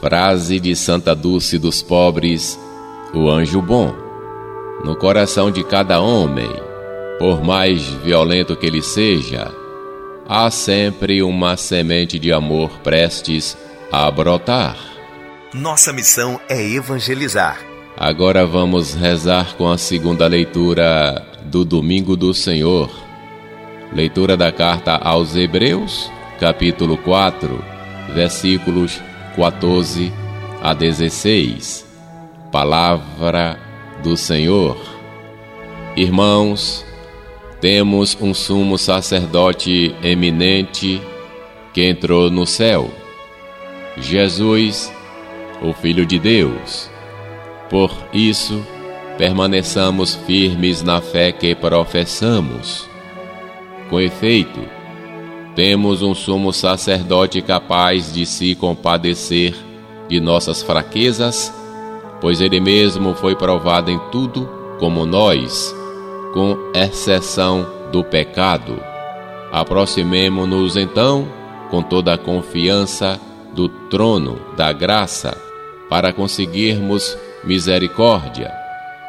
Frase de Santa Dulce dos Pobres, o anjo bom. No coração de cada homem, por mais violento que ele seja, há sempre uma semente de amor prestes a brotar. Nossa missão é evangelizar. Agora vamos rezar com a segunda leitura do Domingo do Senhor. Leitura da carta aos Hebreus, capítulo 4, versículos 14 a 16. Palavra do Senhor. Irmãos, temos um sumo sacerdote eminente que entrou no céu, Jesus, o Filho de Deus. Por isso, permaneçamos firmes na fé que professamos. Com efeito, temos um sumo sacerdote capaz de se compadecer de nossas fraquezas, pois ele mesmo foi provado em tudo como nós, com exceção do pecado. Aproximemo-nos então com toda a confiança do trono da graça para conseguirmos misericórdia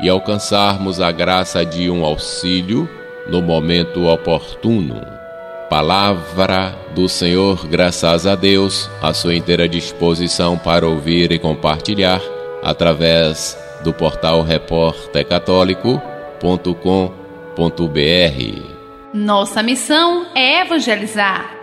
e alcançarmos a graça de um auxílio no momento oportuno. Palavra do Senhor, graças a Deus, à sua inteira disposição para ouvir e compartilhar através do portal repórtercatólico.com.br. Nossa missão é evangelizar.